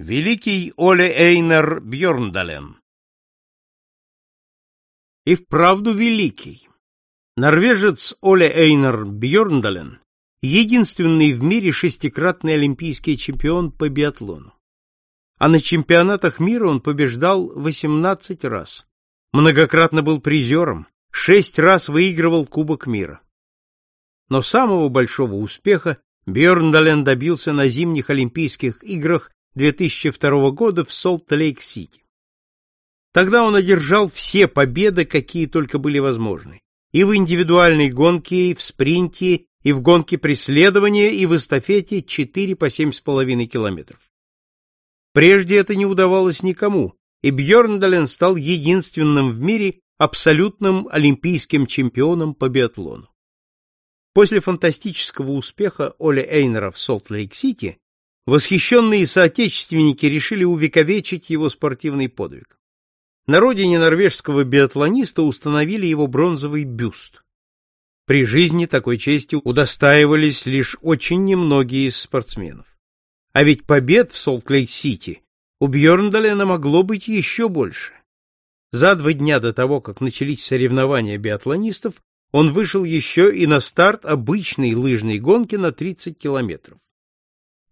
Великий Оле Эйнер Бьорндален И вправду великий. Норвежец Оле Эйнер Бьорндален единственный в мире шестикратный олимпийский чемпион по биатлону. А на чемпионатах мира он побеждал 18 раз. Многократно был призером, шесть раз выигрывал Кубок мира. Но самого большого успеха Бьорндален добился на зимних Олимпийских играх 2002 года в Солт-Лейк-Сити. Тогда он одержал все победы, какие только были возможны, и в индивидуальной гонке, и в спринте, и в гонке преследования, и в эстафете 4 по 7,5 километров. Прежде это не удавалось никому, и Бьорндален стал единственным в мире абсолютным олимпийским чемпионом по биатлону. После фантастического успеха Оле-Эйнара в Солт-Лейк-Сити восхищенные соотечественники решили увековечить его спортивный подвиг. На родине норвежского биатлониста установили его бронзовый бюст. При жизни такой чести удостаивались лишь очень немногие из спортсменов. А ведь побед в Солт-Лейк-Сити у Бьерндалена могло быть еще больше. За два дня до того, как начались соревнования биатлонистов, он вышел еще и на старт обычной лыжной гонки на 30 километров.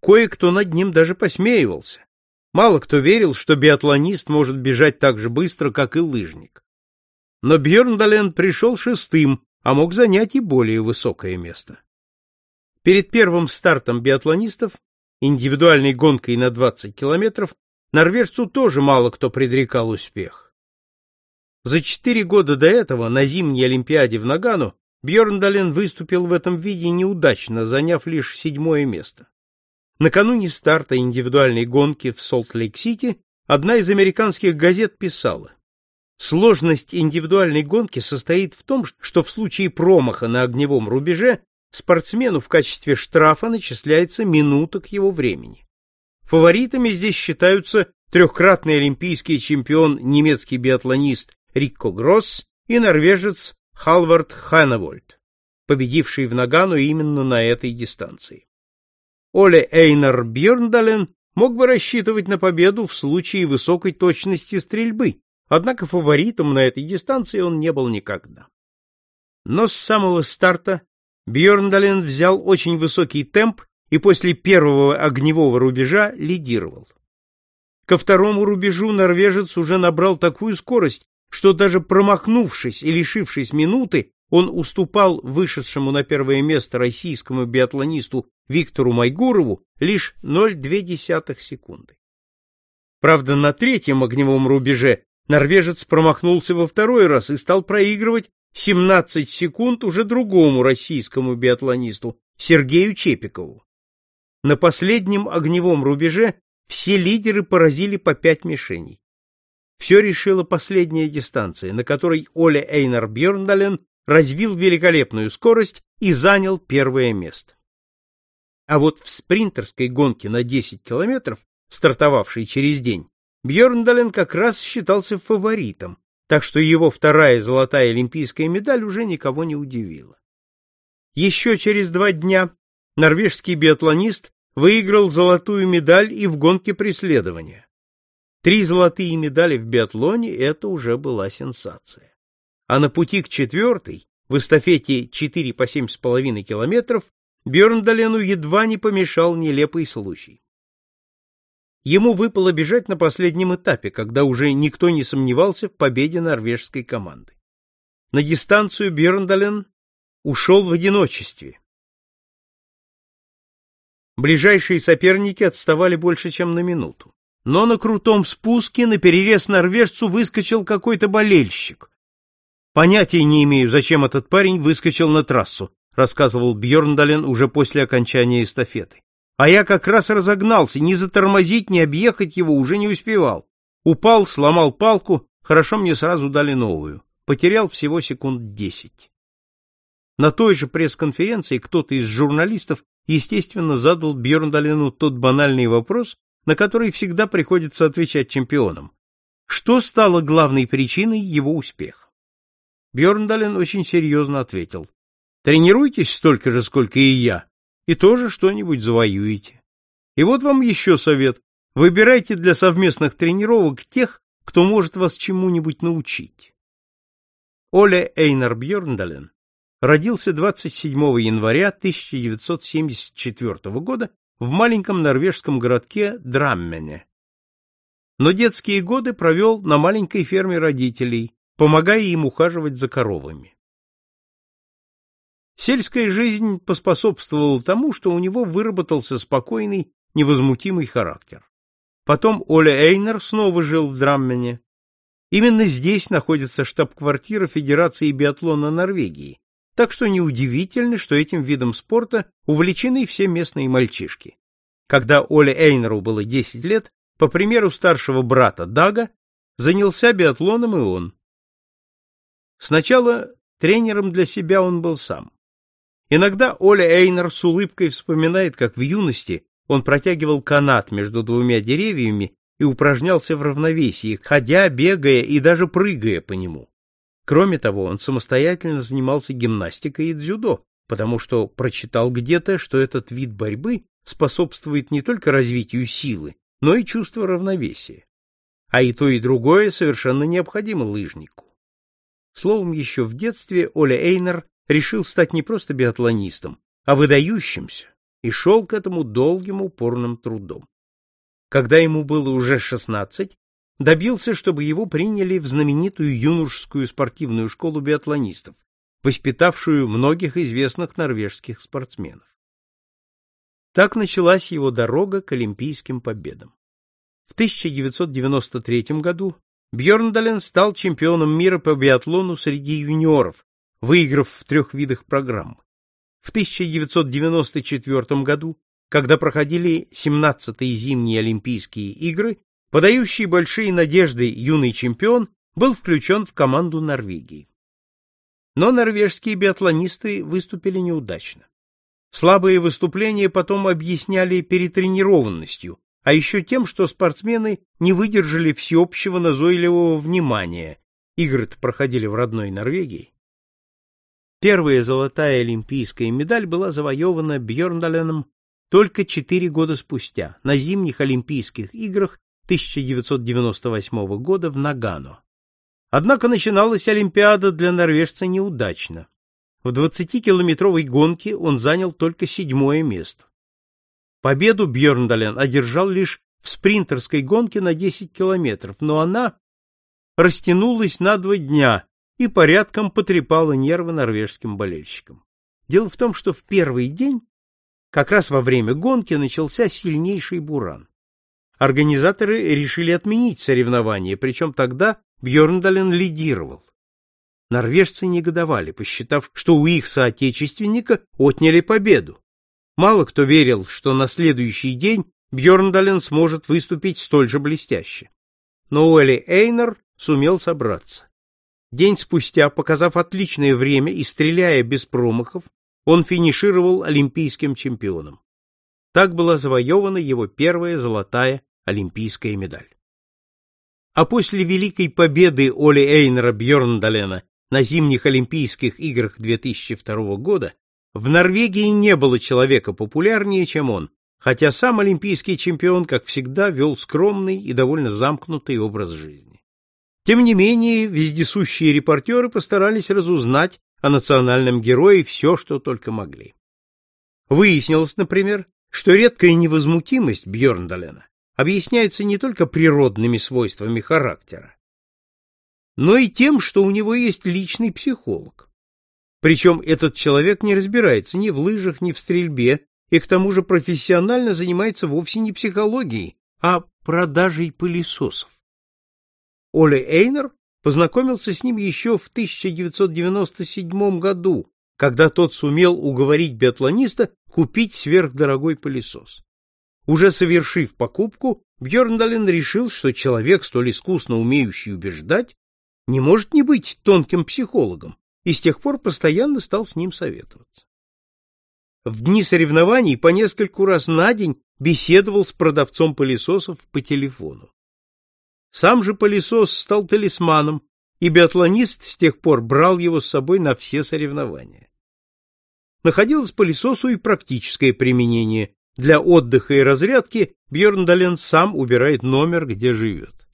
Кое-кто над ним даже посмеивался. Мало кто верил, что биатлонист может бежать так же быстро, как и лыжник. Но Бьерндален пришел шестым, а мог занять и более высокое место. Перед первым стартом биатлонистов, индивидуальной гонкой на 20 километров, норвежцу тоже мало кто предрекал успех. За четыре года до этого на зимней Олимпиаде в Нагану Бьерндален выступил в этом виде неудачно, заняв лишь седьмое место. Накануне старта индивидуальной гонки в Солт-Лейк-Сити одна из американских газет писала Сложность индивидуальной гонки состоит в том, что в случае промаха на огневом рубеже спортсмену в качестве штрафа начисляется минута к его времени. Фаворитами здесь считаются трехкратный олимпийский чемпион немецкий биатлонист Рикко Гросс и норвежец Халвард Ханевольд, победивший в Нагану именно на этой дистанции. Оле Эйнар Бьерндален мог бы рассчитывать на победу в случае высокой точности стрельбы, Однако фаворитом на этой дистанции он не был никогда. Но с самого старта Бьерндален взял очень высокий темп и после первого огневого рубежа лидировал. Ко второму рубежу норвежец уже набрал такую скорость, что даже промахнувшись и лишившись минуты, он уступал вышедшему на первое место российскому биатлонисту Виктору Майгурову лишь 0,2 секунды. Правда, на третьем огневом рубеже норвежец промахнулся во второй раз и стал проигрывать 17 секунд уже другому российскому биатлонисту Сергею Чепикову. На последнем огневом рубеже все лидеры поразили по пять мишеней. Все решила последняя дистанция, на которой Оля Эйнар Бьерндален развил великолепную скорость и занял первое место. А вот в спринтерской гонке на 10 километров, стартовавшей через день, Бьерндален как раз считался фаворитом, так что его вторая золотая олимпийская медаль уже никого не удивила. Еще через два дня норвежский биатлонист выиграл золотую медаль и в гонке преследования. Три золотые медали в биатлоне – это уже была сенсация. А на пути к четвертой, в эстафете 4 по 7,5 километров, Бьерндалену едва не помешал нелепый случай. Ему выпало бежать на последнем этапе, когда уже никто не сомневался в победе норвежской команды. На дистанцию Бьерндален ушел в одиночестве. Ближайшие соперники отставали больше, чем на минуту. Но на крутом спуске на перерез норвежцу выскочил какой-то болельщик. Понятия не имею, зачем этот парень выскочил на трассу, рассказывал Бьерндален уже после окончания эстафеты. А я как раз разогнался, ни затормозить, ни объехать его уже не успевал. Упал, сломал палку, хорошо мне сразу дали новую. Потерял всего секунд десять. На той же пресс-конференции кто-то из журналистов, естественно, задал Бьерндалену тот банальный вопрос, на который всегда приходится отвечать чемпионам. Что стало главной причиной его успеха? Бьерндален очень серьезно ответил. Тренируйтесь столько же, сколько и я, и тоже что-нибудь завоюете. И вот вам еще совет. Выбирайте для совместных тренировок тех, кто может вас чему-нибудь научить. Оле Эйнар Бьерндален родился 27 января 1974 года в маленьком норвежском городке Драммене. Но детские годы провел на маленькой ферме родителей, помогая им ухаживать за коровами. Сельская жизнь поспособствовала тому, что у него выработался спокойный, невозмутимый характер. Потом Оля Эйнер снова жил в Драммене. Именно здесь находится штаб-квартира Федерации биатлона Норвегии, так что неудивительно, что этим видом спорта увлечены все местные мальчишки. Когда Оле Эйнеру было 10 лет, по примеру старшего брата Дага, занялся биатлоном и он. Сначала тренером для себя он был сам. Иногда Оля Эйнер с улыбкой вспоминает, как в юности он протягивал канат между двумя деревьями и упражнялся в равновесии, ходя, бегая и даже прыгая по нему. Кроме того, он самостоятельно занимался гимнастикой и дзюдо, потому что прочитал где-то, что этот вид борьбы способствует не только развитию силы, но и чувству равновесия. А и то, и другое совершенно необходимо лыжнику. Словом, еще в детстве Оля Эйнер решил стать не просто биатлонистом, а выдающимся, и шел к этому долгим упорным трудом. Когда ему было уже шестнадцать, добился, чтобы его приняли в знаменитую юношескую спортивную школу биатлонистов, воспитавшую многих известных норвежских спортсменов. Так началась его дорога к олимпийским победам. В 1993 году Бьерндален стал чемпионом мира по биатлону среди юниоров, выиграв в трех видах программы. В 1994 году, когда проходили 17-е зимние Олимпийские игры, подающий большие надежды юный чемпион был включен в команду Норвегии. Но норвежские биатлонисты выступили неудачно. Слабые выступления потом объясняли перетренированностью, а еще тем, что спортсмены не выдержали всеобщего назойливого внимания. Игры проходили в родной Норвегии. Первая золотая олимпийская медаль была завоевана Бьерндаленом только четыре года спустя, на зимних Олимпийских играх 1998 года в Нагано. Однако начиналась Олимпиада для норвежца неудачно. В 20-километровой гонке он занял только седьмое место. Победу Бьерндален одержал лишь в спринтерской гонке на 10 километров, но она растянулась на два дня и порядком потрепала нервы норвежским болельщикам. Дело в том, что в первый день, как раз во время гонки, начался сильнейший буран. Организаторы решили отменить соревнование, причем тогда Бьерндален лидировал. Норвежцы негодовали, посчитав, что у их соотечественника отняли победу. Мало кто верил, что на следующий день Бьерндален сможет выступить столь же блестяще. Но Уэлли Эйнер сумел собраться. День спустя, показав отличное время и стреляя без промахов, он финишировал олимпийским чемпионом. Так была завоевана его первая золотая олимпийская медаль. А после великой победы Оли Эйнера Бьерндалена на зимних Олимпийских играх 2002 года в Норвегии не было человека популярнее, чем он, хотя сам олимпийский чемпион, как всегда, вел скромный и довольно замкнутый образ жизни. Тем не менее, вездесущие репортеры постарались разузнать о национальном герое все, что только могли. Выяснилось, например, что редкая невозмутимость Бьерндалена объясняется не только природными свойствами характера, но и тем, что у него есть личный психолог. Причем этот человек не разбирается ни в лыжах, ни в стрельбе, и к тому же профессионально занимается вовсе не психологией, а продажей пылесосов. Оля Эйнер познакомился с ним еще в 1997 году, когда тот сумел уговорить биатлониста купить сверхдорогой пылесос. Уже совершив покупку, Бьерндален решил, что человек, столь искусно умеющий убеждать, не может не быть тонким психологом, и с тех пор постоянно стал с ним советоваться. В дни соревнований по нескольку раз на день беседовал с продавцом пылесосов по телефону. Сам же пылесос стал талисманом, и биатлонист с тех пор брал его с собой на все соревнования. Находилось пылесосу и практическое применение. Для отдыха и разрядки Бьерн сам убирает номер, где живет.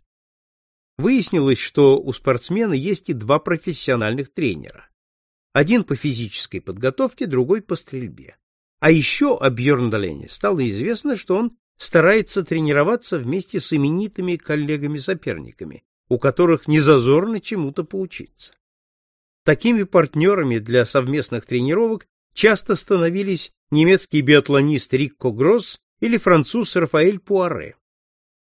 Выяснилось, что у спортсмена есть и два профессиональных тренера. Один по физической подготовке, другой по стрельбе. А еще о Бьерндалене стало известно, что он старается тренироваться вместе с именитыми коллегами-соперниками, у которых не зазорно чему-то поучиться. Такими партнерами для совместных тренировок часто становились немецкий биатлонист Рикко Гросс или француз Рафаэль Пуаре.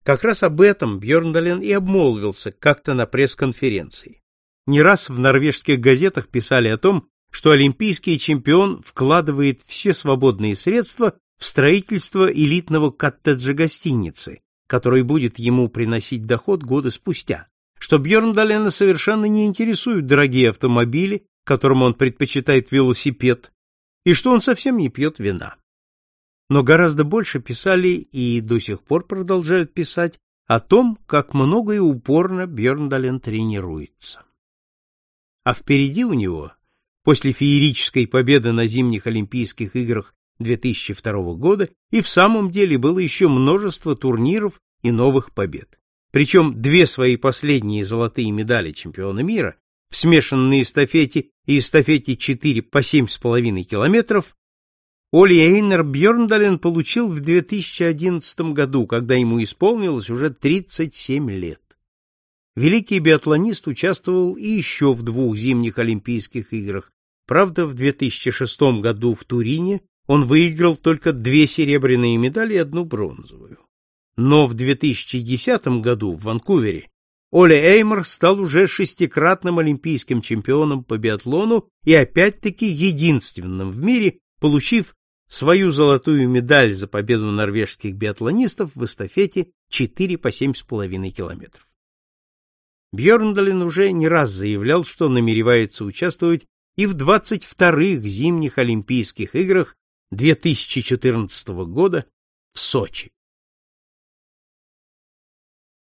Как раз об этом Бьерндален и обмолвился как-то на пресс-конференции. Не раз в норвежских газетах писали о том, что олимпийский чемпион вкладывает все свободные средства в строительство элитного коттеджа гостиницы, который будет ему приносить доход годы спустя, что Бьерндалена совершенно не интересуют дорогие автомобили, которым он предпочитает велосипед, и что он совсем не пьет вина. Но гораздо больше писали и до сих пор продолжают писать о том, как много и упорно Бьерндален тренируется. А впереди у него, после феерической победы на зимних Олимпийских играх 2002 года, и в самом деле было еще множество турниров и новых побед. Причем две свои последние золотые медали чемпиона мира в смешанной эстафете и эстафете 4 по 7,5 километров Оли Эйнер Бьерндален получил в 2011 году, когда ему исполнилось уже 37 лет. Великий биатлонист участвовал и еще в двух зимних Олимпийских играх. Правда, в 2006 году в Турине он выиграл только две серебряные медали и одну бронзовую. Но в 2010 году в Ванкувере Оля Эймер стал уже шестикратным олимпийским чемпионом по биатлону и опять-таки единственным в мире, получив свою золотую медаль за победу норвежских биатлонистов в эстафете 4 по 7,5 километров. Бьерндален уже не раз заявлял, что намеревается участвовать и в 22-х зимних Олимпийских играх 2014 года в Сочи.